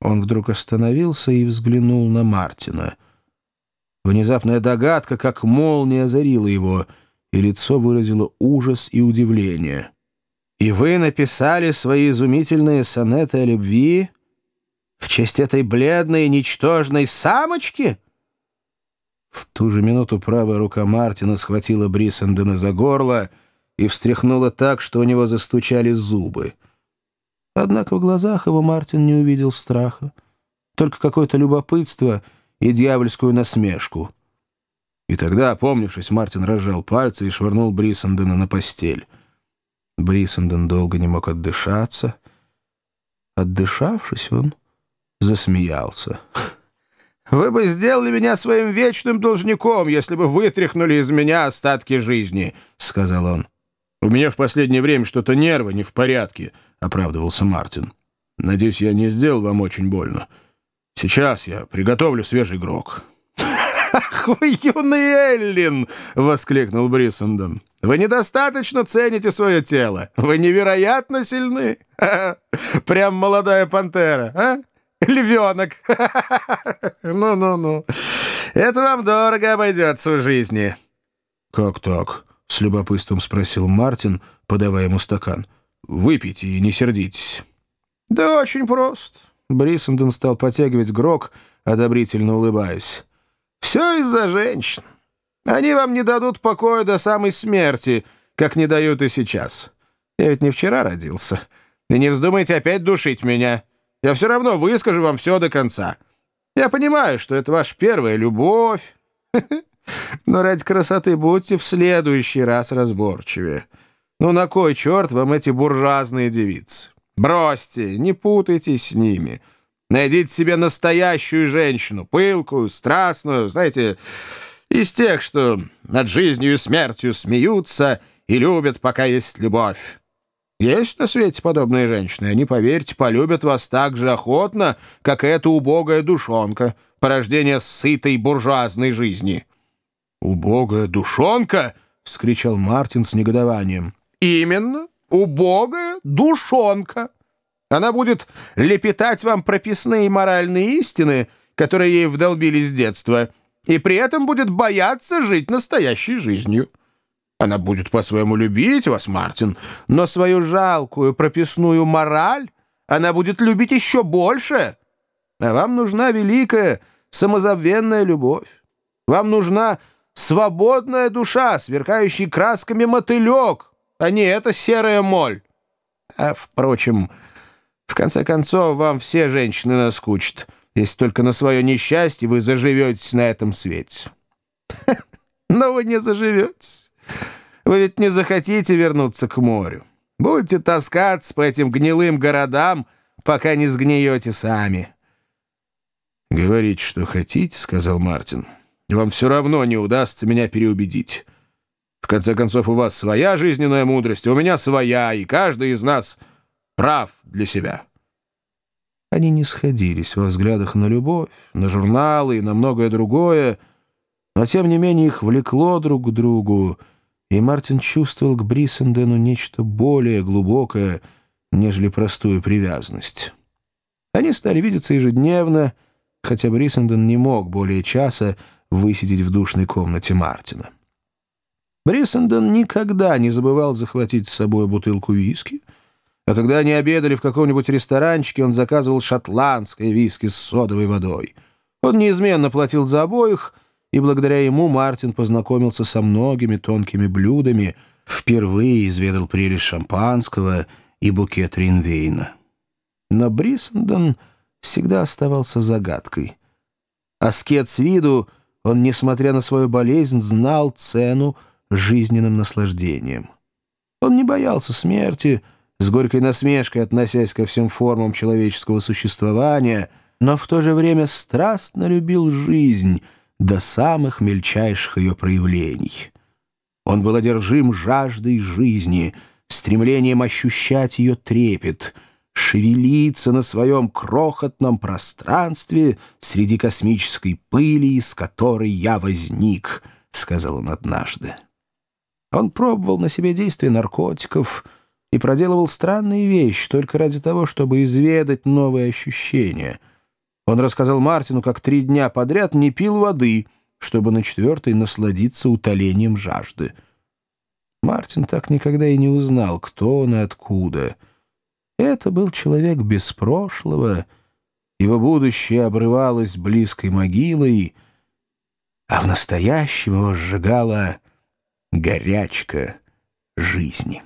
Он вдруг остановился и взглянул на Мартина. Внезапная догадка, как молния, озарила его, и лицо выразило ужас и удивление. «И вы написали свои изумительные сонеты о любви в честь этой бледной, ничтожной самочки?» В ту же минуту правая рука Мартина схватила Брисендена за горло и встряхнула так, что у него застучали зубы. Однако в глазах его Мартин не увидел страха, только какое-то любопытство и дьявольскую насмешку. И тогда, опомнившись, Мартин разжал пальцы и швырнул Брисендена на постель. Брисенден долго не мог отдышаться. Отдышавшись, он засмеялся. «Вы бы сделали меня своим вечным должником, если бы вытряхнули из меня остатки жизни», — сказал он. «У меня в последнее время что-то нервы не в порядке», — оправдывался Мартин. «Надеюсь, я не сделал вам очень больно. Сейчас я приготовлю свежий грок». «Ах вы, юный Эллин!» — воскликнул Бриссендон. «Вы недостаточно цените свое тело. Вы невероятно сильны. Прям молодая пантера, а? Львенок. Ну-ну-ну. Это вам дорого обойдется в жизни». «Как так?» — с любопытством спросил Мартин, подавая ему стакан. Выпейте и не сердитесь». «Да очень просто». Бриссенден стал потягивать грок, одобрительно улыбаясь. «Все из-за женщин. Они вам не дадут покоя до самой смерти, как не дают и сейчас. Я ведь не вчера родился. И не вздумайте опять душить меня. Я все равно выскажу вам все до конца. Я понимаю, что это ваша первая любовь. Но ради красоты будьте в следующий раз разборчивее». Ну на кой черт вам эти буржуазные девицы? Бросьте, не путайтесь с ними. Найдите себе настоящую женщину, пылкую, страстную, знаете, из тех, что над жизнью и смертью смеются и любят, пока есть любовь. Есть на свете подобные женщины, они, поверьте, полюбят вас так же охотно, как эта убогая душонка, порождение сытой буржуазной жизни». «Убогая душонка!» — вскричал Мартин с негодованием. Именно, убогая душонка. Она будет лепетать вам прописные моральные истины, которые ей вдолбили с детства, и при этом будет бояться жить настоящей жизнью. Она будет по-своему любить вас, Мартин, но свою жалкую прописную мораль она будет любить еще больше. А вам нужна великая самозабвенная любовь. Вам нужна свободная душа, сверкающий красками мотылек, а не эта серая моль. А, впрочем, в конце концов, вам все женщины наскучат, если только на свое несчастье вы заживетесь на этом свете. Но вы не заживетесь. Вы ведь не захотите вернуться к морю. Будете таскаться по этим гнилым городам, пока не сгниете сами. «Говорите, что хотите», — сказал Мартин. «Вам все равно не удастся меня переубедить». В конце концов, у вас своя жизненная мудрость, у меня своя, и каждый из нас прав для себя». Они не сходились во взглядах на любовь, на журналы и на многое другое, но тем не менее их влекло друг к другу, и Мартин чувствовал к Бриссендену нечто более глубокое, нежели простую привязанность. Они стали видеться ежедневно, хотя Бриссенден не мог более часа высидеть в душной комнате Мартина. Бриссенден никогда не забывал захватить с собой бутылку виски, а когда они обедали в каком-нибудь ресторанчике, он заказывал шотландское виски с содовой водой. Он неизменно платил за обоих, и благодаря ему Мартин познакомился со многими тонкими блюдами, впервые изведал прелесть шампанского и букет ринвейна. Но Бриссенден всегда оставался загадкой. Аскет с виду, он, несмотря на свою болезнь, знал цену, жизненным наслаждением. Он не боялся смерти, с горькой насмешкой относясь ко всем формам человеческого существования, но в то же время страстно любил жизнь до самых мельчайших ее проявлений. Он был одержим жаждой жизни, стремлением ощущать ее трепет, шевелиться на своем крохотном пространстве среди космической пыли, из которой я возник, — сказал он однажды. Он пробовал на себе действие наркотиков, и проделывал странные вещи только ради того, чтобы изведать новые ощущения. Он рассказал Мартину, как три дня подряд не пил воды, чтобы на четвертый насладиться утолением жажды. Мартин так никогда и не узнал, кто он и откуда. Это был человек без прошлого, его будущее обрывалось близкой могилой, а в настоящем его сжигала горячка жизни.